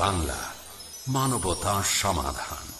বাংলা মানবতা সমাধান।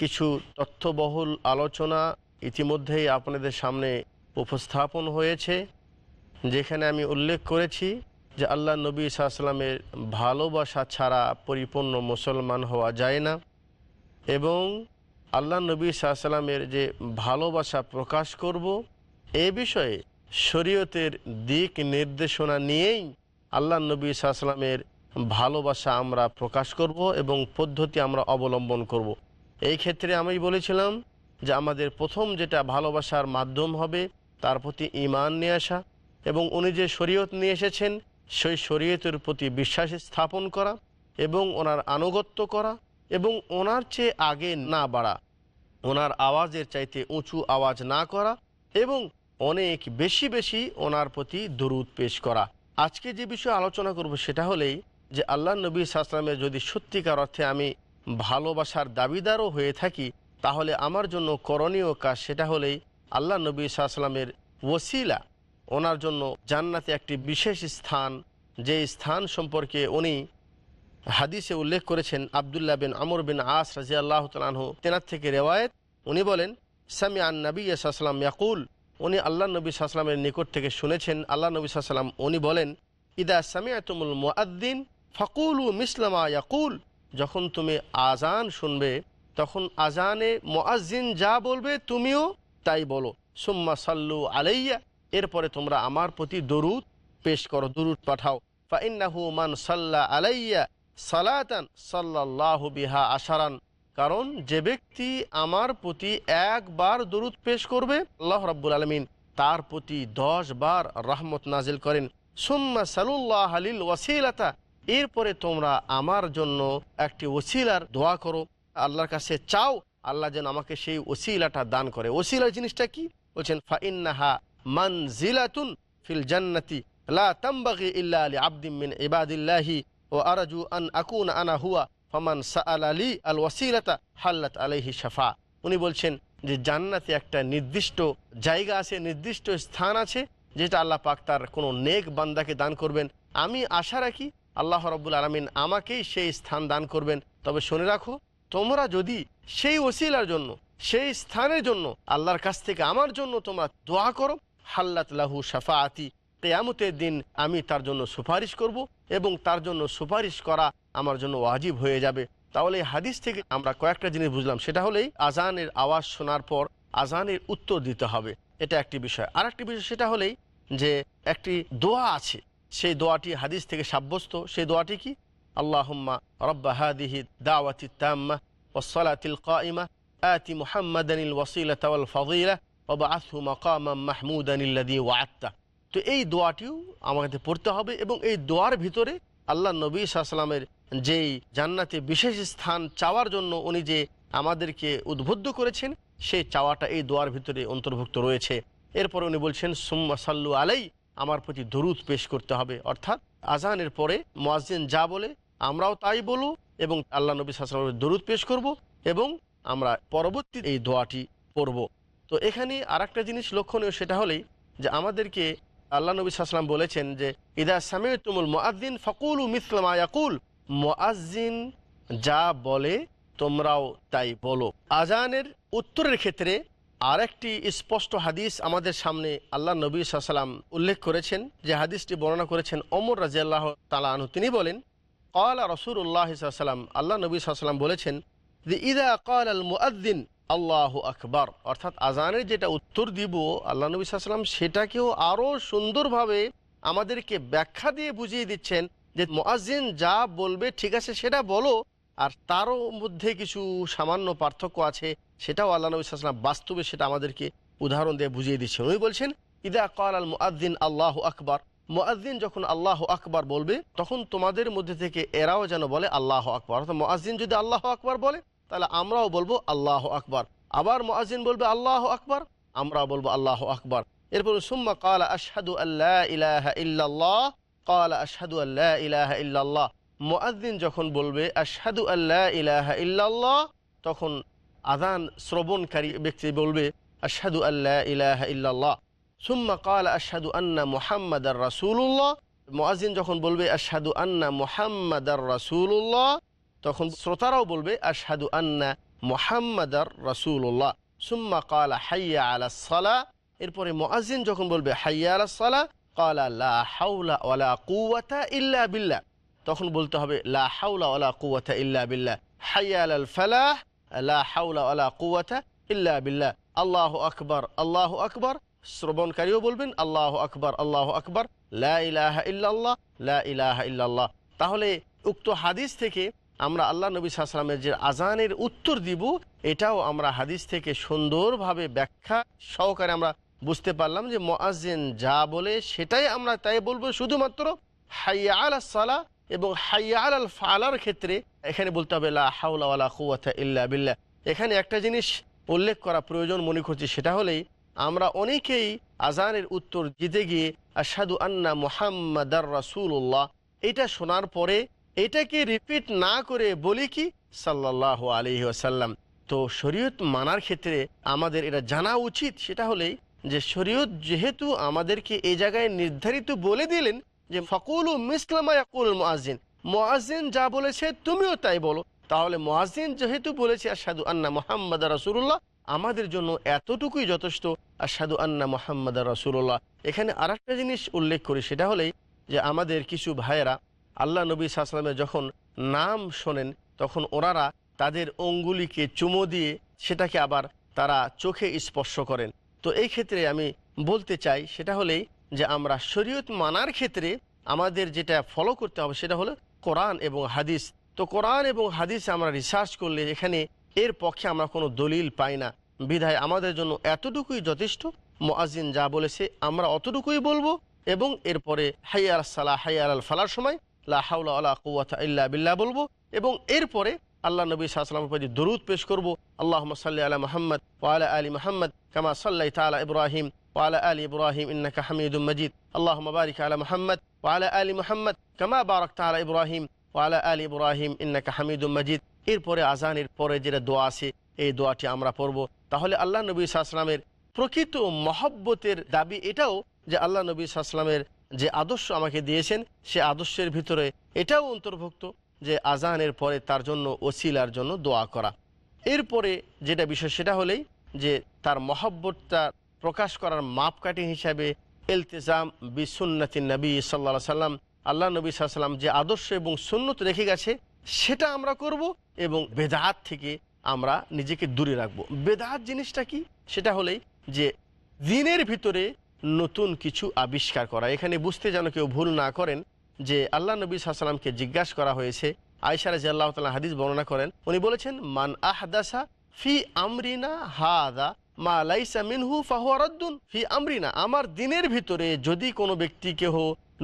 কিছু তথ্যবহুল আলোচনা ইতিমধ্যেই আপনাদের সামনে উপস্থাপন হয়েছে, যেখানে আমি উল্লেখ করেছি যে আল্লাহ নবী সাল্লামের ভালোবাসা ছাড়া পরিপূর্ণ মুসলমান হওয়া যায় না এবং আল্লাহ নবী সাল্লামের যে ভালোবাসা প্রকাশ করব, এ বিষয়ে শরীয়তের দিক নির্দেশনা নিয়েই আল্লাহ নবী সাল্লামের ভালোবাসা আমরা প্রকাশ করব এবং পদ্ধতি আমরা অবলম্বন করব। এই ক্ষেত্রে আমি বলেছিলাম যে আমাদের প্রথম যেটা ভালোবাসার মাধ্যম হবে, তার প্রতি ইমান নিয়ে আসা এবং উনি যে শরীয়ত নিয়ে এসেছেন, সেই শরীয়তের প্রতি বিশ্বাস স্থাপন করা এবং ওনার আনুগত্য করা এবং ওনার চেয়ে আগে না বাড়া, ওনার আওয়াজের চাইতে উঁচু আওয়াজ না করা এবং অনেক বেশি বেশি ওনার প্রতি দরুদ পেশ করা। আজকে যে বিষয়ে আলোচনা করব সেটা হলেই যে আল্লাহ নবী সাহসালামের যদি সত্যিকার অর্থে আমি ভালোবাসার দাবিদারও হয়ে থাকি, তাহলে আমার জন্য করণীয় কাজ সেটা হলেই আল্লাহ নবী সাহসালামের ওসিলা, ওনার জন্য জান্নাতে একটি বিশেষ স্থান, যে স্থান সম্পর্কে উনি হাদিসে উল্লেখ করেছেন আবদুল্লাহ বিন আমর বিন আস রাজি আল্লাহ তালহ তেনার থেকে রেওয়ায়ত, উনি বলেন সামি আন নবী সাল্লাম ইয়াকুল, উনি আল্লাহ নবী সাল্লামের নিকট থেকে শুনেছেন, আল্লাহ নবী সাল্লাম উনি বলেন, ইদা সামিয়াতুমুল মুআদ্দিন ফাকুলু মিসলামা ইয়াকুল। যখন তুমি আজান শুনবে, তখন আজানে মোয়াজিন যা বলবে তুমিও তাই বলো। সুম্মা সাল্লু আলাইয়া, এরপরে তোমরা আমার প্রতি দরুদ পেশ করো, দরুদ পাঠাও। ফাইন্নাহু মান সাল্লা আলাইয়া সালাতান সাল্লাহ বিহা আশারান, কারণ যে ব্যক্তি আমার প্রতি একবার দরুদ পেশ করবে, আল্লাহ রাব্বুল আলমিন তার প্রতি দশ বার রহমত নাজিল করেন। সুম্মা সালুল্লাহ আলিল ওয়াসিলাতা এরপরে তোমরা আমার জন্য একটি ওসিলার দোয়া করো। আল্লাহর কাছে চাও, আল্লাহ যেন আমাকে সেই ওসিলাটা দান করে। ওসিলার জিনিসটা কি? বলছেন, ফাইন্নাহা মানজিলাতুন ফিল জান্নাতি, লা তামবাগি ইল্লা আলি আবদিম মিন ইবাদিল্লাহি, ও আরাজু আন আকুন আনা হুয়া, ফমান সাআল আলী আল ওয়াসিলাতা হাল্লাত আলাইহি শাফা। উনি বলছেন যে, জান্নাতে একটা নির্দিষ্ট জায়গা আছে, নির্দিষ্ট স্থান আছে, যেটা আল্লাহ পাক তার কোনো নেক বান্দাকে দান করবেন। আমি আশা রাখি আল্লাহ রব্বুল আলমিন আমাকেই সেই স্থান দান করবেন। তবে শুনে রাখো, তোমরা যদি সেই ওসিলার জন্য, সেই স্থানের জন্য আল্লাহর কাছ থেকে আমার জন্য তোমরা দোয়া করো, হাল্লাত লাহু সাফা আতি কেয়ামতের দিন আমি তার জন্য সুপারিশ করব এবং তার জন্য সুপারিশ করা আমার জন্য ওয়াজিব হয়ে যাবে। তাহলে এই হাদিস থেকে আমরা কয়েকটা জিনিস বুঝলাম। সেটা হলেই আজানের আওয়াজ শোনার পর আজানের উত্তর দিতে হবে। এটা একটি বিষয়। আর একটি বিষয় সেটা হলেই যে একটি দোয়া আছে সেই দোয়াটি হাদিস থেকে সাব্যস্ত। সেই দোয়াটি কি? আল্লাহম্মা রব্বা হাদিহি দাওয়াতি তাম্মা ওসলাতিল কাইমা আতি মুহাম্মাদানিল ওয়াসিলাতা ওয়াল ফাদিলা ওবাআসহু মাকামাম মাহমুদানিল্লাযী ওয়া'আত্তা তো এই দোয়াটিও আমাকে পড়তে হবে এবং এই দোয়ার ভিতরে আল্লাহ নবী সাল্লামের যেই জান্নাতে বিশেষ স্থান চাওয়ার জন্য উনি যে আমাদেরকে উদ্বুদ্ধ করেছেন, সেই চাওয়াটা এই দোয়ার ভিতরে অন্তর্ভুক্ত রয়েছে। এরপর উনি বলছেন, সুম্মা সাল্লু আলাই আমার প্রতি দরুদ পেশ করতে হবে। অর্থাৎ আজানের পরে মোয়াজ্জিন যা বলে, আমরাও তাই বলব এবং আল্লাহ নবী সাল্লামের দরুদ পেশ করব এবং আমরা পরবর্তী এই দোয়াটি পড়ব। তো এখানে আর জিনিস লক্ষণীয় সেটা হলেই যে আমাদেরকে আল্লাহ নবী সাল্লাম বলেছেন যে, ইদা সামে তুমুল মোয়াদ্দিন ফকুল মিসলামা ইয়াকুল। মোয়াজ্জিন যা বলে তোমরাও তাই বলো। আজানের উত্তরের ক্ষেত্রে আরেকটি স্পষ্ট হাদিস আমাদের সামনে আল্লাহ নবী সাল্লাম উল্লেখ করেছেন, যে হাদিসটি বর্ণনা করেছেন অমর রাজিয়াল্লাহ তালাহু তিনি বলেন কলা রসুল্লাহ সাল্লাম আল্লাহ নবী সাল্লাম বলেছেন, যে ইদা কাল আল মুআদ্দিন আল্লাহ আকবর। অর্থাৎ আজানের যেটা উত্তর দিব, আল্লাহ নবী সাল্লাম সেটাকেও আরও সুন্দরভাবে আমাদেরকে ব্যাখ্যা দিয়ে বুঝিয়ে দিচ্ছেন, যে মোয়াজিন যা বলবে ঠিক আছে সেটা বলো, আর তারও মধ্যে কিছু সামান্য পার্থক্য আছে। সেটাও আল্লাহ নবী সাল্লাম বাস্তবে সেটা আমাদেরকে উদাহরণ দিয়ে বুঝিয়ে দিচ্ছেন উনি বলছেন, ইদা কাল আল মুআদ্দিন আল্লাহ আকবর। মোয়াজ্জিন যখন আল্লাহ আকবার বলবে, তখন তোমাদের মধ্যে থেকে এরাও যেন বলে আল্লাহ আকবর। অর্থাৎ মোয়াজ্জিন যদি আল্লাহ আকবার বলে, তাহলে আমরাও বলব আল্লাহ আকবার। আবার মোয়াজিন বলবে আল্লাহ আকবার, আমরাও বলব আল্লাহ আকবার। এরপর সুম্মা কালা আশহাদু আল্লাহ ইলাহা ইল্লাল্লাহ কালা আশহাদু আল্লাহ ইলাহা ইল্লাল্লাহ। মোয়াজ্জিন যখন বলবে আশহাদু আল্লাহ ইলাহা ইল্লাল্লাহ, তখন আদান শ্রবণকারী ব্যক্তি বলবে আশহাদু আল্লাহ ইলাহা ইল্লাল্লাহ সুম্মা কাল আশহাদু আন্না মুহাম্মদ আর রাসুল্লাহ মোয়াজিন যখন বলবে আশহাদু আন্না মুহাম্মদ আর রাসুল্লাহ তখন শ্রোতারাও বলবে আশহাদু আন্না মুহাম্মদ আর রাসুল্লাহ সুম্মা কাল হাইয়া আলা সালা এরপরে মোয়াজিন যখন বলবে হাইয়া আলা সালা কালা লা হাউলা ওয়ালা কুওয়াতা ইল্লা বিল্লাহ তখন বলতে হবে লা হাউলা ওয়ালা কুওয়াতা ইল্লা বিল্লাহ হাইয়া আলাল ফালাহ ইল্লা বিল্লাহ। আল্লাহু আকবার আল্লাহু আকবার। শ্রবণকারীও বলবেন, আল্লাহ আকবর আল্লাহ আকবর। লা ইলাহা ইল্লাল্লাহ, লা ইলাহা ইল্লাল্লাহ। তাহলে উক্ত হাদিস থেকে আমরা আল্লাহ নবী সাল্লামের যে আজানের উত্তর দিব, এটাও আমরা হাদিস থেকে সুন্দরভাবে ব্যাখ্যা সহকারে আমরা বুঝতে পারলাম যে মোয়াজিন যা বলে সেটাই আমরা তাই বলব। শুধুমাত্র হাইয়া আল সালা এবং হাইয়া আল ফালার ক্ষেত্রে এখানে বলতে হবে, লা হাউলা কুওয়াতা ইল্লা বিল্লাহ। এখানে একটা জিনিস উল্লেখ করা প্রয়োজন মনে করছি, সেটা হলেই আমরা অনেকেই আজানের উত্তর দিতে গিয়ে আসাদু আন্না মোহাম্মদার রাসুল্লাহ এটা শোনার পরে এটাকে রিপিট না করে বলি কি? সাল্লাহ আলহি আসাল্লাম তো শরীয়ত মানার ক্ষেত্রে আমাদের এটা জানা উচিত, সেটা হলেই যে শরীয়ত যেহেতু আমাদেরকে এই জায়গায় নির্ধারিত বলে দিলেন যে ফকুল মিসলামা ইয়াকুল মোয়াজিন মোয়াজিন যা বলেছে তুমিও তাই বলো। তাহলে মোয়াজিন যেহেতু বলেছে আসাদু আন্না মোহাম্মদ রাসুল্লাহ আমাদের জন্য এতটুকুই যথেষ্ট আসাদু আন্না মোহাম্মদ রাসুল্লাহ এখানে আর একটা জিনিস উল্লেখ করি সেটা হলেই যে আমাদের কিছু ভাইয়েরা আল্লাহ নবী সাহসালামের যখন নাম শোনেন তখন ওনারা তাদের অঙ্গুলিকে চুমো দিয়ে সেটাকে আবার তারা চোখে স্পর্শ করেন। তো এই ক্ষেত্রে আমি বলতে চাই সেটা হলেই যে আমরা শরীয়ত মানার ক্ষেত্রে আমাদের যেটা ফলো করতে হবে সেটা হলো কোরআন এবং হাদিস। তো কোরআন এবং হাদিস আমরা রিসার্চ করলে এখানে এর পক্ষে আমরা কোনো দলিল পাই না। বিধায় আমাদের জন্য এতটুকুই যথেষ্ট। মোয়াজিন যা বলেছে আমরা অতটুকুই বলব এবং এরপরে হাইয়ার সালাহ হাইয়ার আল ফালার সময় লা হাউলা আলা কুয়াতা ইল্লা বিল্লাহ বলব এবং এরপরে আল্লাহ নবী সাল্লামের প্রতি দরুদ পেশ করব। আল্লাহ সাল্লি আলা মোহাম্মদ ওয়ালা আলী মোহাম্মদ কামা সাল্লাই তালা ইব্রাহিম। وعلى آل إبراهيم إنك حميد مجيد اللهم بارك على محمد وعلى آل محمد كما باركت على إبراهيم وعلى آل إبراهيم إنك حميد مجيد এরপরে আজানের পরে যেটা দোয়া আছে এই দোয়াটি আমরা পড়ব তাহলে আল্লাহ নবী সাহসালামের প্রকৃত মহব্বতের দাবি এটাও যে আল্লাহ নবী সাহসালামের যে আদর্শ আমাকে দিয়েছেন সে আদর্শের ভিতরে এটাও অন্তর্ভুক্ত যে আজানের পরে তার জন্য ওসিলার জন্য দোয়া করা এরপরে যেটা বিষয় সেটা হলেই যে তার মহব্বতটা প্রকাশ করার মাপকাঠি হিসাবে এলতেজাম বিসুন্নতি নবী সাল্লা সাল্লাম, আল্লাহ নবী সাল্লাম যে আদর্শ এবং সুন্নত রেখে গেছে, সেটা আমরা করব এবং বেদাত থেকে আমরা নিজেকে দূরে রাখব। বেদাত জিনিসটা কি? সেটা হলেই যে দিনের ভিতরে নতুন কিছু আবিষ্কার করা। এখানে বুঝতে যেন কেউ ভুল না করেন যে আল্লাহ নবী সাল্লামকে জিজ্ঞাসা করা হয়েছে। আয়সারা যে আল্লাহ তালা হাদিস বর্ণনা করেন। উনি বলেছেন, মান আহদাসা ফি আমরিনা হাদা মা লাইসা মিনহু ফাহুয়ারদ্দুন ফি আমরিনা। আমার দিনের ভিতরে যদি কোনো ব্যক্তি কেহ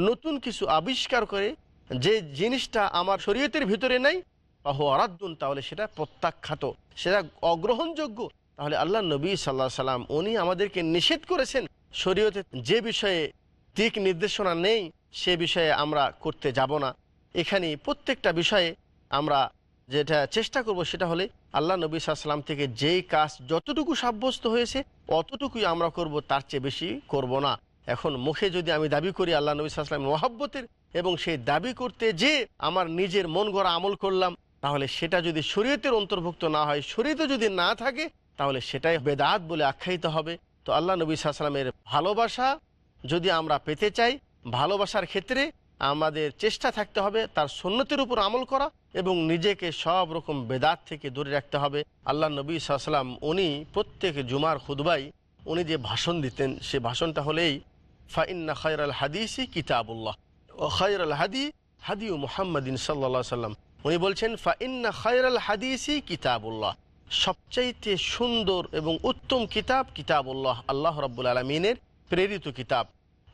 নতুন কিছু আবিষ্কার করে, যে জিনিসটা আমার শরীয়তের ভিতরে নাই বাহু আরাদ্দুন তাহলে সেটা প্রত্যাখ্যাত, সেটা অগ্রহণযোগ্য। তাহলে আল্লাহ নবী সাল্লাহ সাল্লাম, উনি আমাদেরকে নিষেধ করেছেন শরীয়তে যে বিষয়ে দিক নির্দেশনা নেই, সে বিষয়ে আমরা করতে যাব না। এখানে প্রত্যেকটা বিষয়ে আমরা যেটা চেষ্টা করব সেটা হলে আল্লাহ নবী সাল্লাম থেকে যেই কাজ যতটুকু সাব্যস্ত হয়েছে, অতটুকুই আমরা করব, তার চেয়ে বেশি করব না। এখন মুখে যদি আমি দাবি করি আল্লাহ নবী সাল্লাম মহাব্বতের এবং সেই দাবি করতে যে আমার নিজের মন গড়া আমল করলাম, তাহলে সেটা যদি শরীয়তের অন্তর্ভুক্ত না হয়, শরীয়তে যদি না থাকে, তাহলে সেটাই বেদাত বলে আখ্যায়িত হবে। তো আল্লাহ নবী সাল্লামের ভালোবাসা যদি আমরা পেতে চাই, ভালোবাসার ক্ষেত্রে আমাদের চেষ্টা থাকতে হবে তার সন্ন্যতের উপর আমল করা এবং নিজেকে সব রকম বেদাত থেকে দূরে রাখতে হবে। আল্লাহ নবী সাল্লাম উনি প্রত্যেক জুমার খুদবাই উনি যে ভাষণ দিতেন, সে ভাষণটা হলেই ফাইন্না খৈর আল হাদিসি কিতাবুল্লাহ। ও খৈর আল হাদি হাদিউ মুহাম্মদিন সাল্লা সাল্লাম উনি বলছেন ফাইন্না খৈর আল হাদিসি কিতাবুল্লাহ। সবচাইতে সুন্দর এবং উত্তম কিতাব কিতাবুল্লাহ, আল্লাহ রব্বুল আলমিনের প্রেরিত কিতাব।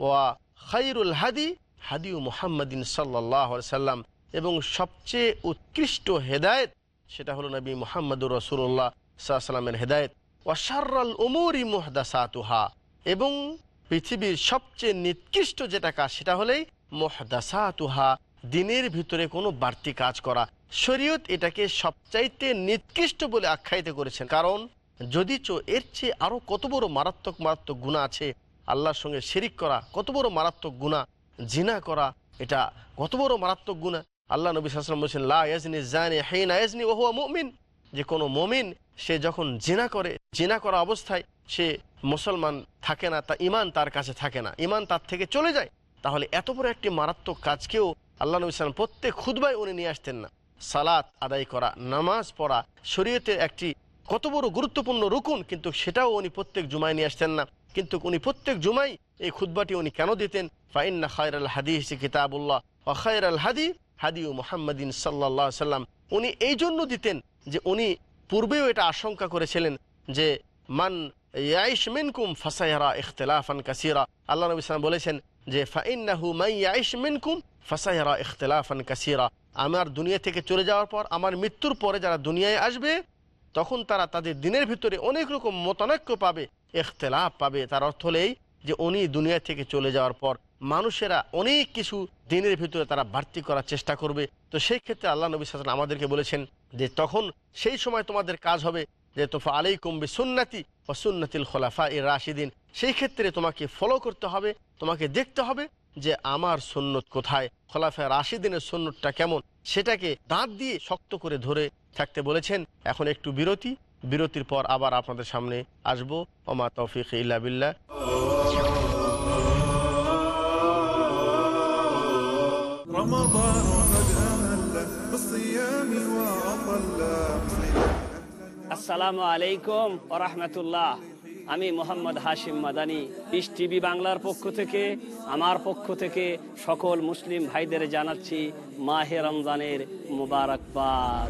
ওয়া খাইরুল হাদি হাদিউ মুহাম্মদিন সাল্লাহ সাল্লাম এবং সবচেয়ে উৎকৃষ্ট হেদায়েত সেটা হলো নবী মোহাম্মদুর রসুল্লাহ সাল্লামের হেদায়েত। ওয়াশার্রাল উমুরি মুহদাসাতুহা। এবং পৃথিবীর সবচেয়ে নিকৃষ্ট যেটা কাজ, সেটা হলেই মোহদাসাতুহা, দিনের ভিতরে কোনো বাড়তি কাজ করা। শরীয়ত এটাকে সবচাইতে নিকৃষ্ট বলে আখ্যায়িত করেছেন। কারণ যদি চো, এর চেয়ে আরও কত বড় মারাত্মক মারাত্মক গুণা আছে, আল্লাহর সঙ্গে শিরিক করা, কত বড় মারাত্মক গুণা জিনা করা, এটা কত বড় মারাত্মক গুণা আল্লাহ নবী সাল্লাম বলছেন, লা ইয়াজনি জানি হেইন আয়াজনি ওহুয়া মুমিন। যে কোনো মমিন, সে যখন জিনা করে, জিনা করা অবস্থায় সে মুসলমান থাকে না, তা ইমান তার কাছে থাকে না। ইমান তার থেকে চলে যায়। তাহলে এত বড় একটি মারাত্মক কাজকেও আল্লাহ নবী সাল্লাম প্রত্যেক খুদবাই উনি নিয়ে আসতেন না। সালাত আদায় করা, নামাজ পড়া শরীয়তের একটি কত বড় গুরুত্বপূর্ণ রুকুন, কিন্তু সেটাও উনি প্রত্যেক জুমায় নিয়ে আসতেন না। কিন্তু উনি প্রত্যেক জুমাই এই খুদ্বাটি উনি কেন দিতেন? ফাইন্না খায়র আল হাদিস কিতাবুল্লাহ ও খায়র আল হাদি হাদিউ মোহাম্মদিন সাল্লাহ সাল্লাম, উনি এই জন্য দিতেন যে উনি পূর্বেও এটা আশঙ্কা করেছিলেন যে, মান ইয়াইশ মিনকুম ফাসাইহারা ইখতলাফান কাসিরা। আল্লাহ নবী সাল্লাম বলেছেন যে, ফাইন্নাহু মাই ইয়াইশ মিনকুম ফাসাইহারা ইখতলাফান কাসিরা। আমার দুনিয়া থেকে চলে যাওয়ার পর, আমার মৃত্যুর পরে যারা দুনিয়ায় আসবে, তখন তারা তাদের দিনের ভিতরে অনেক রকম মতানৈক্য পাবে এখতেলাফ পাবে। তার অর্থ হলেই যে, উনি দুনিয়া থেকে চলে যাওয়ার পর মানুষেরা অনেক কিছু দিনের ভিতরে তারা বাড়তি করার চেষ্টা করবে। তো সেই ক্ষেত্রে আল্লাহ নবী সাল আমাদেরকে বলেছেন যে তখন সেই সময় তোমাদের কাজ হবে যে তোফা আলাই কমবে সুন্নাতি ও সুন্নাতিল খোলাফা এ রাশিদিন। সেই ক্ষেত্রে তোমাকে ফলো করতে হবে, তোমাকে দেখতে হবে যে আমার সুন্নত কোথায় খোলাফা রাশিদিনের সুন্নতটা কেমন। সেটাকে দাঁত দিয়ে শক্ত করে ধরে থাকতে বলেছেন। এখন একটু বিরতি, বিরতির পর আবার আপনাদের সামনে আসব। ওমা তৌফিক ইল্লা বিল্লাহ। رمضان قد أهل بالصيام وأطل আসসালামু আলাইকুম ওরহমতুল্লাহ আমি মোহাম্মদ হাশিম মাদানি পিস টিভি বাংলার পক্ষ থেকে আমার পক্ষ থেকে সকল মুসলিম ভাইদের জানাচ্ছি মাহে রমজানের মুবারকবাদ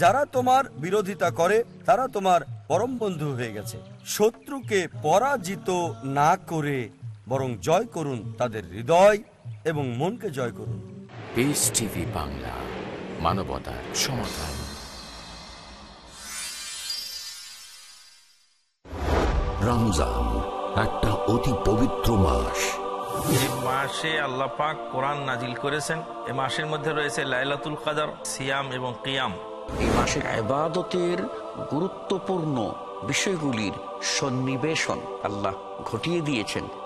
যারা তোমার বিরোধিতা করে তারা তোমার পরম বন্ধু হয়ে গেছে। শত্রুকে পরাজিত না করে বরং জয় করুন তাদের হৃদয় এবং মনকে জয় করুন। বাংলা মানবতার সমাধান। রমজান একটা অতি পবিত্র মাস। এই মাসে আল্লাহ পাক কোরআন নাজিল করেছেন এ মাসের মধ্যে রয়েছে লাইলাতুল কাদার সিয়াম এবং কিয়াম। এই মাসে আবাদতের গুরুত্বপূর্ণ বিষয়গুলির সন্নিবেশন আল্লাহ ঘটিয়ে দিয়েছেন।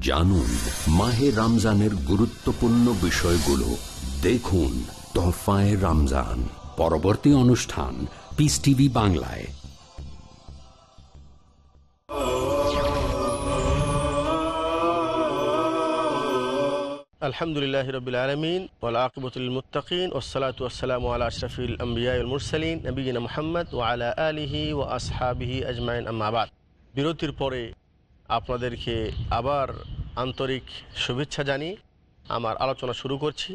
জানুন মাহে রমজানের গুরুত্বপূর্ণ বিষয়গুলো। দেখুন তোহফায় রমজান। পরবর্তী অনুষ্ঠান পিস টিভি বাংলায়। আলহামদুলিল্লাহ আলমিন ওলাকবতুল আলিহি ও বিরতির পরে আপনাদেরকে আবার আন্তরিক শুভেচ্ছা জানিয়ে আমার আলোচনা শুরু করছি।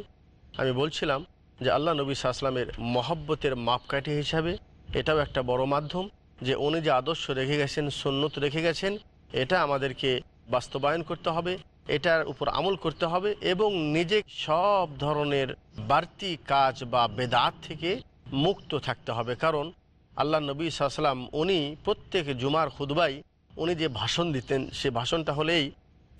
আমি বলছিলাম যে আল্লাহ নবী সাহসলামের মহব্বতের মাপকাঠি হিসাবে এটাও একটা বড় মাধ্যম যে উনি যে আদর্শ রেখে গেছেন সন্ন্যত রেখে গেছেন, এটা আমাদেরকে বাস্তবায়ন করতে হবে, এটার উপর আমল করতে হবে এবং নিজে সব ধরনের বাড়তি কাজ বা বেদাত থেকে মুক্ত থাকতে হবে। কারণ আল্লাহ নবী সাল্লাম উনি প্রত্যেক জুমার খুদবাই উনি যে ভাষণ দিতেন, সে ভাষণটা হলেই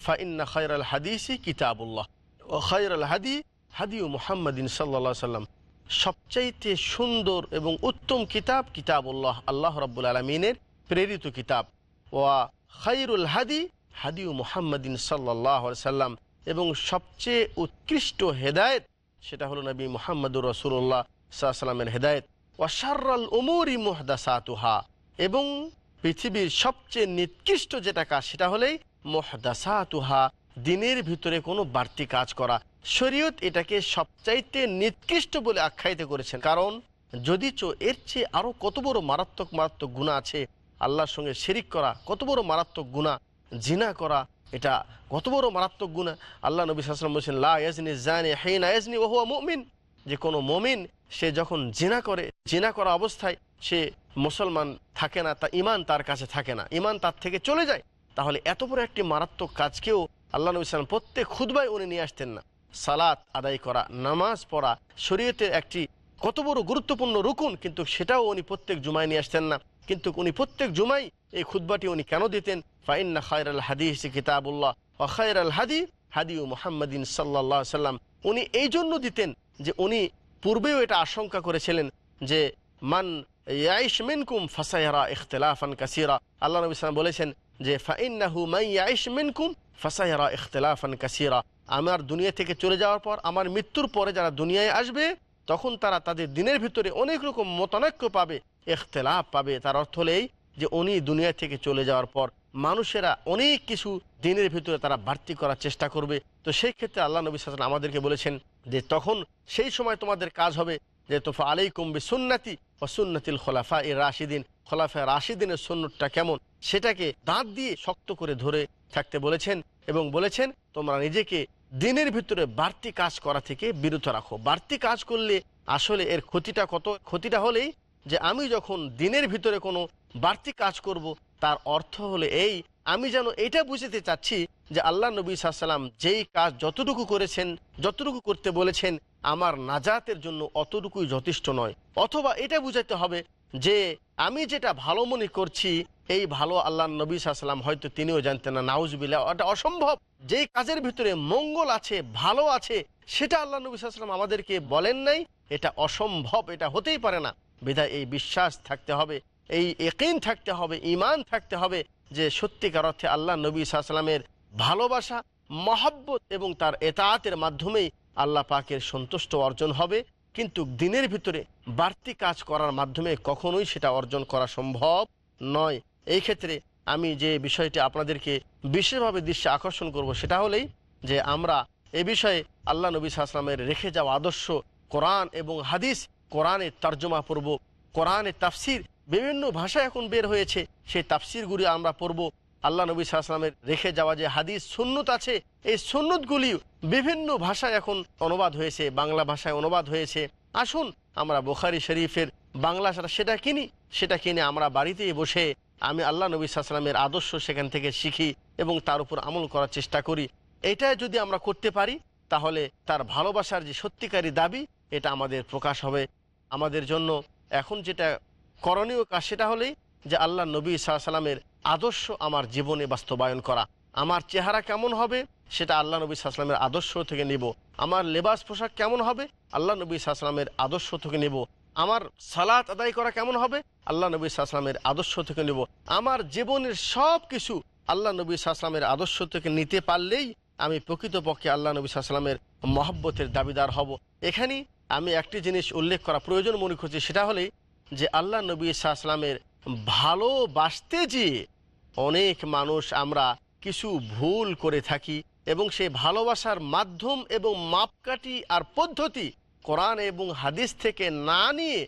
ফাইন্না খায়র আল হাদিসি কিতাবুল্লাহ। ও খায়র আল হাদি, হাদিউ মুহাম্মদিন সাল্লা সাল্লাম সবচাইতে সুন্দর এবং উত্তম কিতাব কিতাবুল্লাহ, আল্লাহ রব্বুল আলমিনের প্রেরিত কিতাব। ওয়া খাইরুল হাদি, হাদিউ মুহাম্মদিন সাল্লাহ সাল্লাম এবং সবচেয়ে উৎকৃষ্ট হেদায়েত, সেটা হলো নবী মোহাম্মদুর রসুল্লাহ সাল্লামের হেদায়েত। ওয়াশার্রাল উমুরি মুহদাসাতুহা। এবং পৃথিবীর সবচেয়ে নিকৃষ্ট যেটা কাজ সেটা হলেই মোহদাসাতুহা, দিনের ভিতরে কোনো বাড়তি কাজ করা। শরীয়ত এটাকে সবচাইতে নিকৃষ্ট বলে আখ্যায়িত করেছেন। কারণ যদি চো, এর চেয়ে আরও কত বড় মারাত্মক মারাত্মক গুণা আছে? আল্লাহর সঙ্গে শিরিক করা, কত বড় মারাত্মক গুণা জিনা করা, এটা কত বড় মারাত্মক গুণা আল্লাহ নবী সাসলাম বলছেন, লা ইয়াজনি জানি হেইনা ইয়াজনি ওহুয়া মুমিন যে কোনো মমিন সে যখন জিনা করে জিনা করা অবস্থায় সে মুসলমান থাকে না, তা ইমান তার কাছে থাকে না। ইমান তার থেকে চলে যায়। তাহলে এত বড় একটি মারাত্মক কাজকেও আল্লাহ নবী সালাম প্রত্যেক খুদবাই উনি নিয়ে আসতেন না। সালাত আদায় করা, নামাজ পড়া শরীয়তের একটি কত বড় গুরুত্বপূর্ণ রুকুন, কিন্তু সেটাও উনি প্রত্যেক জুমায় নিয়ে আসতেন না। কিন্তু উনি প্রত্যেক জুমাই এই খুদ্বাটি উনি কেন দিতেন? ফাইন্না খায়র আল হাদিস কিতাবুল্লাহ ও খায়র আল হাদি হাদিউ মোহাম্মদিন সাল্লাহ সাল্লাম উনি এই জন্য দিতেন যে উনি পূর্বেও এটা আশঙ্কা করেছিলেন যে মান ইয়াইশ মিনকুম ফাসাইরা ইখতলাফান কাসিরা আল্লাহ নবী সালাম বলেছেন যে ফাইন্নাহু মাই ইয়াইশ মিনকুম ফাসাইরা ইখতলাফান কাসিরা আমার দুনিয়া থেকে চলে যাওয়ার পর আমার মৃত্যুর পরে যারা দুনিয়ায় আসবে তখন তারা তাদের দিনের ভিতরে অনেক রকম মতানৈক্য পাবে ইখতলাফ পাবে তার অর্থ হলেই যে উনি দুনিয়া থেকে চলে যাওয়ার পর মানুষেরা অনেক কিছু দিনের ভিতরে তারা বাড়তি করার চেষ্টা করবে। তো সেই ক্ষেত্রে আল্লাহ নবী সাল্লাম আমাদেরকে বলেছেন যে, তখন সেই সময় তোমাদের কাজ হবে যে তোফা আলাই কুম্বি সুন্নাতি ও সুন্নাতিল খোলাফা এ রাশিদিন। খোলাফা রাশিদিনের সুন্নতটা কেমন? সেটাকে দাঁত দিয়ে শক্ত করে ধরে থাকতে বলেছেন এবং বলেছেন, তোমরা নিজেকে দিনের ভিতরে বাড়তি কাজ করা থেকে বিরত রাখো। বাড়তি কাজ করলে আসলে এর ক্ষতিটা কত? ক্ষতিটা হলেই যে আমি যখন দিনের ভিতরে কোনো বাড়তি কাজ করব, তার অর্থ হলে এই, আমি যেন এটা বুঝতে চাচ্ছি যে আল্লাহ নবী সাল্লাম যেই কাজ যতটুকু করেছেন, যতটুকু করতে বলেছেন আমার নাজাতের জন্য অতটুকুই যথেষ্ট নয়। অথবা এটা বুঝাতে হবে যে, আমি যেটা ভালো মনে করছি, এই ভালো আল্লাহ নবী সাল্লাম হয়তো তিনিও জানতেন না নাউজবিল্লা এটা অসম্ভব। যেই কাজের ভিতরে মঙ্গল আছে, ভালো আছে, সেটা আল্লাহ নবী সাল্লাম আমাদেরকে বলেন নাই, এটা অসম্ভব, এটা হতেই পারে না। বিধায় এই বিশ্বাস থাকতে হবে, এই একিন থাকতে হবে ইমান থাকতে হবে যে, সত্যিকার অর্থে আল্লাহ নবী সাল্লামের ভালোবাসা, মহাব্বত এবং তার এতায়াতের মাধ্যমেই আল্লাহ পাকের সন্তুষ্ট অর্জন হবে, কিন্তু দিনের ভিতরে বাড়তি কাজ করার মাধ্যমে কখনোই সেটা অর্জন করা সম্ভব নয়। এই ক্ষেত্রে আমি যে বিষয়টি আপনাদেরকে বিশেষভাবে দৃশ্যে আকর্ষণ করব সেটা হলেই যে আমরা এ বিষয়ে আল্লাহ নবী সাল্লামের রেখে যাওয়া আদর্শ কোরআন এবং হাদিস কোরআনের তর্জমা পড়ব। কোরআনের তাফসির বিভিন্ন ভাষা এখন বের হয়েছে, সেই তাফসিরগুলি আমরা পড়ব। আল্লাহ নবী সাল্লামের রেখে যাওয়া যে হাদিস সুন্নত আছে, এই সুন্নতগুলি বিভিন্ন ভাষায় এখন অনুবাদ হয়েছে, বাংলা ভাষায় অনুবাদ হয়েছে। আসুন আমরা বোখারি শরীফের বাংলা সেটা কিনি, সেটা কিনে আমরা বাড়িতেই বসে আমি আল্লাহ নবী সাল্লামের আদর্শ সেখান থেকে শিখি এবং তার উপর আমল করার চেষ্টা করি। এটা যদি আমরা করতে পারি, তাহলে তার ভালোবাসার যে সত্যিকারী দাবি, এটা আমাদের প্রকাশ হবে। আমাদের জন্য এখন যেটা করণীয় কাজ, সেটা হলেই যে আল্লাহ নবী সাল্লামের আদর্শ আমার জীবনে বাস্তবায়ন করা। আমার চেহারা কেমন হবে, সেটা আল্লাহ নবী সাল্লামের আদর্শ থেকে নিব। আমার লেবাস পোশাক কেমন হবে, আল্লাহ নবী সাল্লামের আদর্শ থেকে নিব। আমার সালাত আদায় করা কেমন হবে, আল্লাহ নবী সাল্লামের আদর্শ থেকে নেব। আমার জীবনের সব কিছু আল্লাহ নবী সাল্লামের আদর্শ থেকে নিতে পারলেই আমি প্রকৃতপক্ষে আল্লাহ নবী সাল্লামের মহব্বতের দাবিদার হব। এখানে আমি একটি জিনিস উল্লেখ করা প্রয়োজন মনে করছি, সেটা হলেই যে আল্লাহ নবী সাল্লামের ভালোবাসতে যে অনেক মানুষ আমরা কিছু ভুল করে থাকি এবং সেই ভালোবাসার মাধ্যম এবং মাপকাঠি আর পদ্ধতি কোরআন এবং হাদিস থেকে না নিয়ে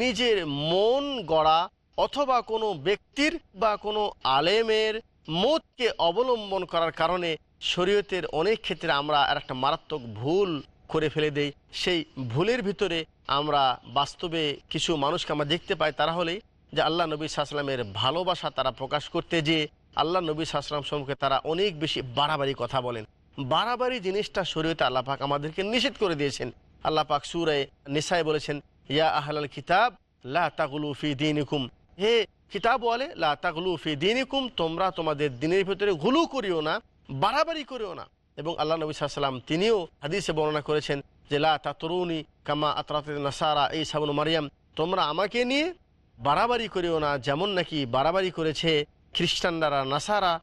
নিজের মন গড়া অথবা কোনো ব্যক্তির বা কোনো আলেমের মতকে অবলম্বন করার কারণে শরীয়তের অনেক ক্ষেত্রে আমরা আর একটা মারাত্মক ভুল করে ফেলে দেই। সেই ভুলের ভিতরে আমরা বাস্তবে কিছু মানুষকে আমরা দেখতে পাই, তারা হলেই যে আল্লাহ নবী সাহসালামের ভালোবাসা তারা প্রকাশ করতে যে আল্লাহ নবী সাহসালাম সম্পর্কে তারা অনেক বেশি বাড়াবাড়ি কথা বলেন। বাড়াবাড়ি জিনিসটা শরীয়তে আল্লাপাক আমাদেরকে নিষেধ করে দিয়েছেন। আল্লাপাক সুরায় নিসায় বলেছেন, ইয়া আহলাল কিতাব, লা তাগলু ফি দিনিকুম। হে কিতাব বলে লা তাগলু ফি তোমরা তোমাদের দিনের ভিতরে ঘুলু করিও না, বাড়াবাড়ি করিও না। এবং আল্লাহ নবী সাল্লাম তিনিও হাদিসে বর্ণনা করেছেন যে, লা কামা আতরাত নাসারা এই সাবন মারিয়াম, তোমরা আমাকে নিয়ে বাড়াবাড়ি করিও না, যেমন নাকি বাড়াবাড়ি করেছে খ্রিস্টানরা নাসারা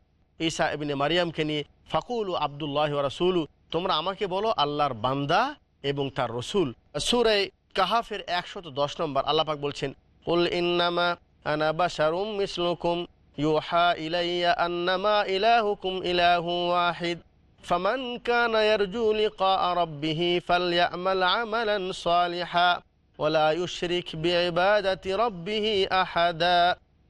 ঈসা এবিনে মারিয়ামকে নিয়ে ফাকুল আবদুল্লাহ রাসুলু তোমরা আমাকে বলো আল্লাহর বান্দা এবং তার রসুল সুরে কাহাফের একশত দশ নম্বর আল্লাপাক বলছেন উল ইন্নামা আনা বাশারুম মিসলুকুম ইউহা ইলাইয়া আন্নামা ইলাহুকুম ইলাহু ওয়াহিদ فمن كان يرجو لقاء ربه فليعمل عملا صالحا ولا يشرك بعبادة ربه أحدا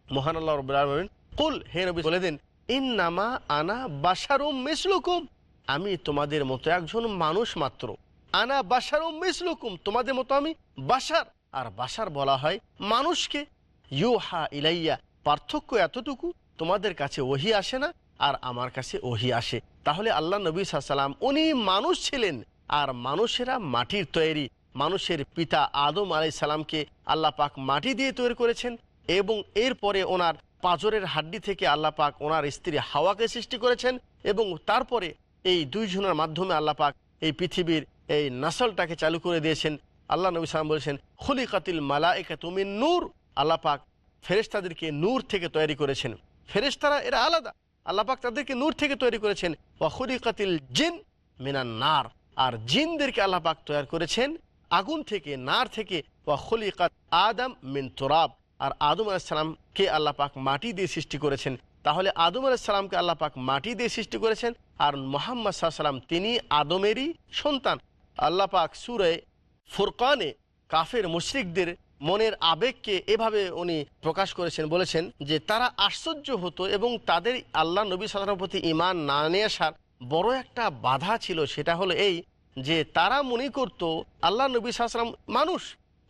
মহান আল্লাহ রব্বুল আলামিন কুল, হে নবী, বলে দেন, ইন্নামা আনা বাশারুম মিসলুকুম। আমি তোমাদের মতো একজন মানুষ মাত্র। আনা বাশারুম মিসলুকুম, তোমাদের মতো আমি বাসার আর বাসার বলা হয় মানুষকে। ইউহা ইলাইয়া, পার্থক্য এতটুকু, তোমাদের কাছে ওহি আসে না, আর আমার কাছে ওহি আসে। তাহলে আল্লাহ নবী সাল্লাম উনি মানুষ ছিলেন। আর মানুষেরা মাটির তৈরি। মানুষের পিতা আদম আলাই সালামকে আল্লাহ পাক মাটি দিয়ে তৈরি করেছেন এবং এরপরে ওনার পাজরের হাড্ডি থেকে আল্লাহ পাক ওনার স্ত্রী হাওয়াকে সৃষ্টি করেছেন এবং তারপরে এই দুইজনের মাধ্যমে আল্লাহ পাক এই পৃথিবীর এই নাসলটাকে চালু করে দিয়েছেন। আল্লাহ নবী সালাম বলেছেন খুলি কাতিল মালা তুমি নূর। আল্লাহ পাক ফেরেস্তাদেরকে নূর থেকে তৈরি করেছেন। ফেরেস্তারা এরা আলাদা। আল্লাহ পাক তাদেরকে নূর থেকে তৈরি করেছেন। ওয়া খুলি কাতিল জিন মিনান নার। আর জিনদেরকে আল্লাহ পাক তৈরি করেছেন আগুন থেকে, নার থেকে। ওয়া খলিকাত আদম মিন তোরাব। আর আদম আলাইসালামকে আল্লাহ পাক মাটি দিয়ে সৃষ্টি করেছেন? তাহলে আদম আলাইসালামকে আল্লাহ পাক মাটি দিয়ে সৃষ্টি করেছেন আর মোহাম্মদ সাল্লাম তিনি আদমেরই সন্তান। আল্লাহ পাক সুরে ফুরকানে কাফের মুশরিকদের মনের আবেগকে এভাবে উনি প্রকাশ করেছেন, বলেছেন যে তারা আশ্চর্য হতো এবং তাদের আল্লাহ নবী সাল্লামের প্রতি ইমান না নিয়ে আসার বড় একটা বাধা ছিল, সেটা হলো এই যে তারা মনে করত আল্লাহ নবী সাল্লাম মানুষ,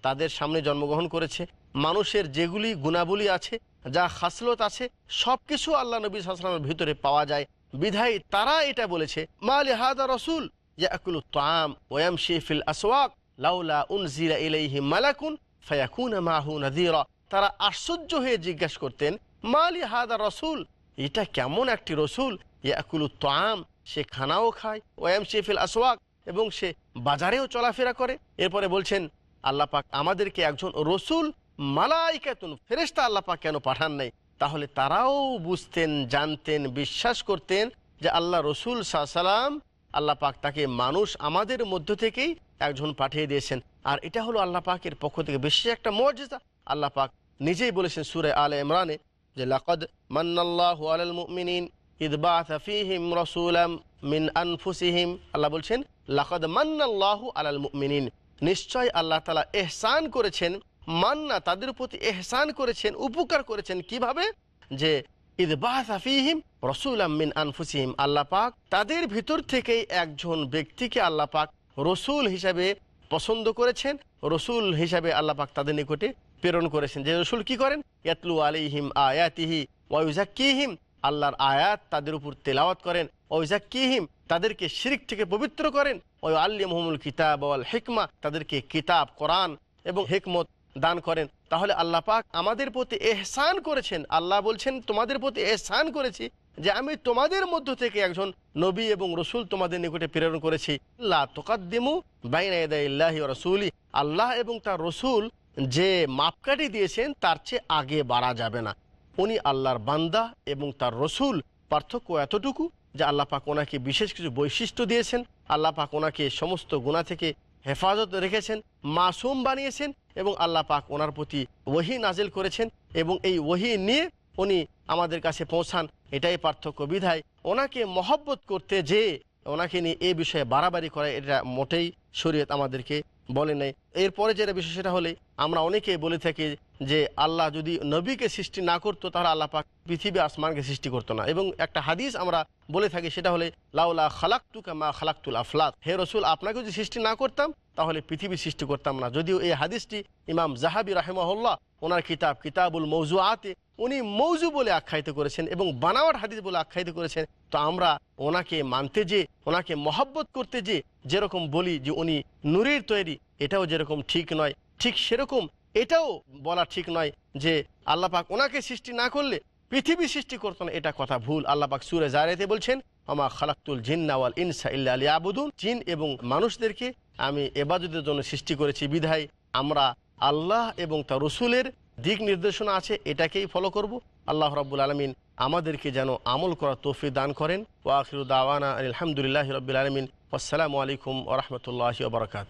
তাদের সামনে জন্মগ্রহণ করেছে। মানুষের যেগুলি গুণাবলী আছে, যা খাসলত আছে সব কিছু আল্লাহ নবী সাল্লামের ভিতরে পাওয়া যায়। বিধায় তারা এটা বলেছে, মা লিহাদা রসুল, ইয়াকুলু তাম ওয়াম শেফিল আসওয়াক, লাউলা উনজিরা ইলাইহি মালাকুন ফায়াকুন মাহু নাদিরা তারা আশ্চর্য হয়ে জিজ্ঞাসা করতেন মালি হাদা রসুল, এটা কেমন একটি রসুল? ইয়াকুলু তাম সে খানাও খায় ওয়াম শেফিল আসওয়াক, এবং সে বাজারেও চলাফেরা করে। এরপরে বলছেন, আল্লাহ পাক আমাদেরকে একজন রসুল মালাইকাতুন ফেরেস্তা আল্লাহ পাক কেন পাঠান নাই? তাহলে তারাও বুঝতেন, জানতেন, বিশ্বাস করতেন যে আল্লাহ রসুল সাল্লাম আল্লাহ পাক তাকে মানুষ আমাদের মধ্য থেকেই একজন পাঠিয়ে দিয়েছেন। আর এটা হলো আল্লাহ পাকের পক্ষ থেকে বেশি একটা মর্যাদা। আল্লাহ পাক নিজেই বলেছেন সুরে আল ইমরানে যে, লাকদ মান্নাল্লাহু আলাল মুমিনিন ইদবাথ ফীহিম রাসূলাম মিন আনফুসিহিম। আল্লাহ বলছেন, লাকদ মান্নাল্লাহু আলাল মুমিনিন। নিশ্চয় আল্লাহ তাআলা ইহসান করেছেন মান্না তাদের প্রতি এহসান করেছেন, উপকার করেছেন কীভাবে? যে ইদবাহিম রসুল মিন আনফুসিহিম আল্লাহ পাক তাদের ভিতর থেকেই একজন ব্যক্তিকে আল্লাহ পাক রসুল হিসাবে পছন্দ করেছেন। রসুল হিসাবে আল্লাহ পাক তাদের নিকটে প্রেরণ করেছেন। যে রসুল কি করেন? ইয়াতলু আলিহিম আয়াতিহি ওয়াইজাক্কিহিম আল্লাহর আয়াত তাদের উপর তেলাওয়াত করেন। ওইজাক্কিহিম তাদেরকে শিরিক থেকে পবিত্র করেন। ওই আল্লি মোহাম্মুল কিতাব ওয়াল হিকমা তাদেরকে কিতাব, কোরআন এবং হিকমত দান করেন। তাহলে আল্লাহ পাক আমাদের প্রতি এহসান করেছেন। আল্লাহ বলছেন, তোমাদের প্রতি এহসান করেছি যে আমি তোমাদের মধ্য থেকে একজন নবী এবং রসুল তোমাদের নিকটে প্রেরণ করেছি। লা তোকাদ্দিমু রসুলি। আল্লাহ এবং তার রসুল যে মাপকাঠি দিয়েছেন, তার চেয়ে আগে বাড়া যাবে না। উনি আল্লাহর বান্দা এবং তার রসুল। পার্থক্য এতটুকু যে আল্লাহ পাক ওনাকে বিশেষ কিছু বৈশিষ্ট্য দিয়েছেন। আল্লাহ পাক ওনাকে সমস্ত গুণা থেকে হেফাজত রেখেছেন, মাসুম বানিয়েছেন এবং আল্লাহ পাক ওনার প্রতি ওহি নাজিল করেছেন এবং এই ওহি নিয়ে উনি আমাদের কাছে পৌঁছান। এটাই পার্থক্য বিধায় ওনাকে মহব্বত করতে যে ওনাকে নিয়ে এ বিষয়ে বাড়াবাড়ি করে, এটা মোটেই শরীয়ত আমাদেরকে বলে নেই এরপরে যেটা বিষয়, সেটা হলে আমরা অনেকে বলে থাকি যে আল্লাহ যদি নবীকে সৃষ্টি না করতো, তাহলে আল্লাহ পাক পৃথিবী আসমানকে সৃষ্টি করতো না। এবং একটা হাদিস আমরা বলে থাকি, সেটা হলে, লাউলা খালাক্তুকা মা খালাক্তুল আফলাত হে রসুল, আপনাকে যদি সৃষ্টি না করতাম তাহলে পৃথিবী সৃষ্টি করতাম না। যদিও এই হাদিসটি ইমাম জাহাবি রাহেমাহুল্লাহ ওনার কিতাব কিতাবুল মৌজু আতে উনি মৌজু বলে আখ্যায়িত করেছেন এবং বানাওয়ার হাদিস বলে আখ্যায়িত করেছেন। তো আমরা ওনাকে মানতে যে, ওনাকে মহব্বত করতে যে, যেরকম বলি যে উনি নুরের তৈরি, এটাও যেরকম ঠিক নয়, ঠিক সেরকম, এটাও বলা ঠিক নয় যে আল্লাহ পাক ওনাকে সৃষ্টি না করলে পৃথিবী সৃষ্টি করতো না, এটা কথা ভুল। আল্লাহ পাক সুরে জারেতে বলছেন আমা খালাক্তুল জিন্নাওয়াল ইনসা ইল্লা আলী আবুদুন জিন এবং মানুষদেরকে আমি এবাদতের জন্য সৃষ্টি করেছি বিধায় আমরা আল্লাহ এবং তার রসুলের দিক নির্দেশনা আছে, এটাকেই ফলো করব। আল্লাহ রাবুল আলমিন আমাদেরকে যেন আমল করার তৌফি দান করেন। ও আখির দাওয়ানা আলহামদুলিল্লাহ রবিল আলমিন। আসসালামু আলাইকুম ওরহমতুল্লাহ বরকাত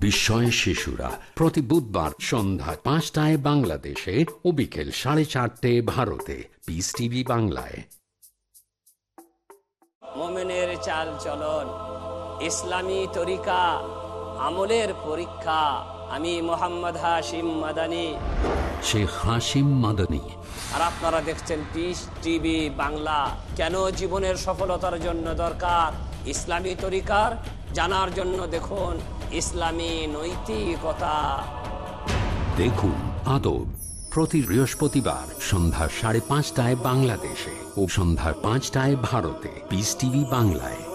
বিস্ময় শিশুরা প্রতি বুধবার সন্ধ্যা পাঁচটায় বাংলাদেশে ও বিকেল সাড়ে চারটে ভারতে। পিস টিভি বাংলায়। মোমেনের চাল চলন ইসলামী তরিকা আমলের পরীক্ষা আমি মোহাম্মদ হাশিম মাদানি। শেখ হাসিম মাদানী। আর আপনারা দেখছেন পিস টিভি বাংলা। কেন জীবনের সফলতার জন্য দরকার ইসলামী তরিকার জানার জন্য দেখুন ইসলামী নৈতিকতা। দেখুন আদব প্রতি বৃহস্পতিবার সন্ধ্যা সাড়ে পাঁচটায় বাংলাদেশে ও সন্ধ্যা পাঁচটায় ভারতে। পিস টিভি বাংলায়।